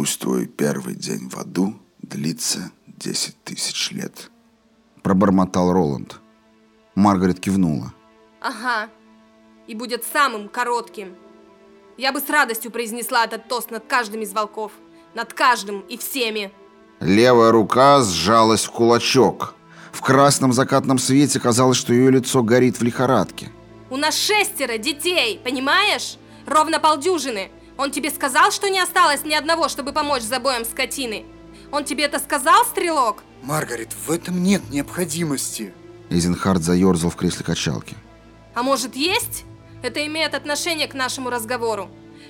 Пусть твой первый день в аду длится десять тысяч лет. Пробормотал Роланд. Маргарет кивнула. Ага. И будет самым коротким. Я бы с радостью произнесла этот тост над каждым из волков. Над каждым и всеми. Левая рука сжалась в кулачок. В красном закатном свете казалось, что ее лицо горит в лихорадке. У нас шестеро детей, понимаешь? Ровно полдюжины. Он тебе сказал, что не осталось ни одного, чтобы помочь с забоем скотины? Он тебе это сказал, стрелок? Маргарет, в этом нет необходимости. Эйзенхард заерзал в кресле качалки. А может есть? Это имеет отношение к нашему разговору.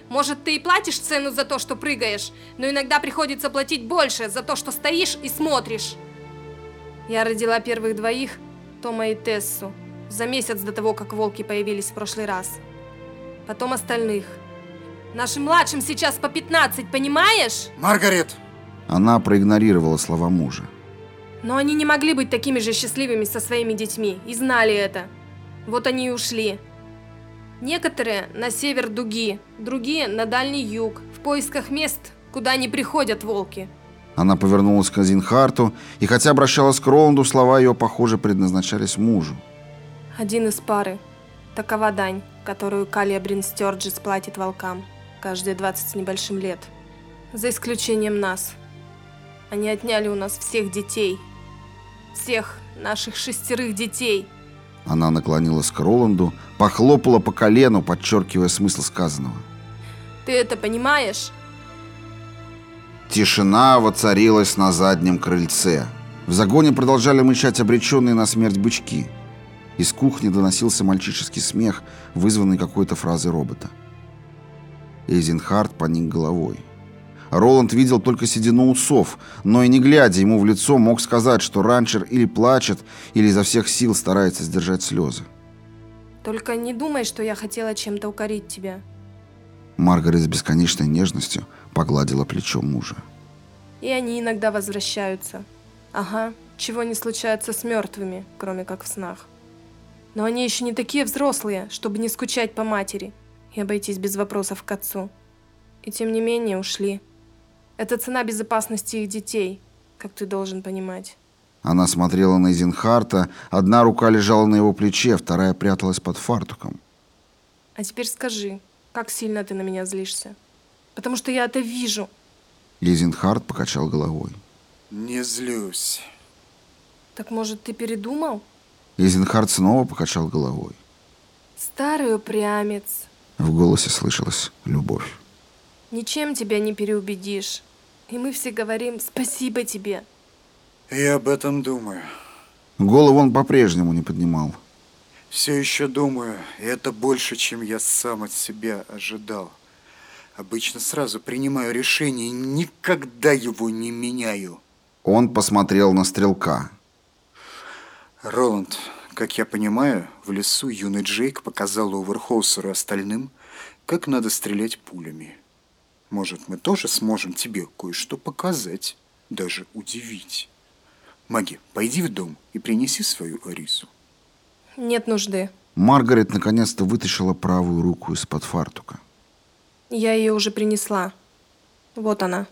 Может, ты и платишь цену за то, что прыгаешь, но иногда приходится платить больше за то, что стоишь и смотришь. Я родила первых двоих, Тома и Тессу, за месяц до того, как волки появились в прошлый раз. Потом остальных. Нашим младшим сейчас по 15, понимаешь? Маргарет! Она проигнорировала слова мужа. Но они не могли быть такими же счастливыми со своими детьми и знали это. Вот они и ушли. Некоторые на север дуги, другие на дальний юг, в поисках мест, куда не приходят волки. Она повернулась к Азинхарту, и хотя обращалась к Роланду, слова ее, похоже, предназначались мужу. Один из пары. Такова дань, которую Калия Брин Стерджис платит волкам каждые 20 с небольшим лет. За исключением нас. Они отняли у нас всех детей. Всех наших шестерых детей. Она наклонилась к Роланду, похлопала по колену, подчеркивая смысл сказанного. Ты это понимаешь? Тишина воцарилась на заднем крыльце. В загоне продолжали мычать обреченные на смерть бычки. Из кухни доносился мальчишеский смех, вызванный какой-то фразой робота. Эйзенхард поник головой. Роланд видел только седину усов, но и не глядя ему в лицо, мог сказать, что ранчер или плачет, или изо всех сил старается сдержать слезы. Только не думай, что я хотела чем-то укорить тебя. Маргарет с бесконечной нежностью погладила плечо мужа. И они иногда возвращаются. Ага, чего не случается с мертвыми, кроме как в снах. Но они еще не такие взрослые, чтобы не скучать по матери и обойтись без вопросов к отцу. И тем не менее ушли. Это цена безопасности их детей, как ты должен понимать. Она смотрела на Эйзенхарта, одна рука лежала на его плече, вторая пряталась под фартуком. А теперь скажи, как сильно ты на меня злишься? Потому что я это вижу. Эйзенхарт покачал головой. Не злюсь. Так может, ты передумал? Эйзенхарт снова покачал головой. Старый упрямец. В голосе слышалась любовь. Ничем тебя не переубедишь. И мы все говорим «спасибо тебе». Я об этом думаю. Голову он по-прежнему не поднимал. Все еще думаю, и это больше, чем я сам от себя ожидал. Обычно сразу принимаю решение и никогда его не меняю. Он посмотрел на стрелка. Роланд, как я понимаю, в лесу юный Джейк показал Оверхоусеру и остальным, как надо стрелять пулями. Может, мы тоже сможем тебе кое-что показать, даже удивить. Маги, пойди в дом и принеси свою Арису. Нет нужды. Маргарет наконец-то вытащила правую руку из-под фартука. Я ее уже принесла. Вот она.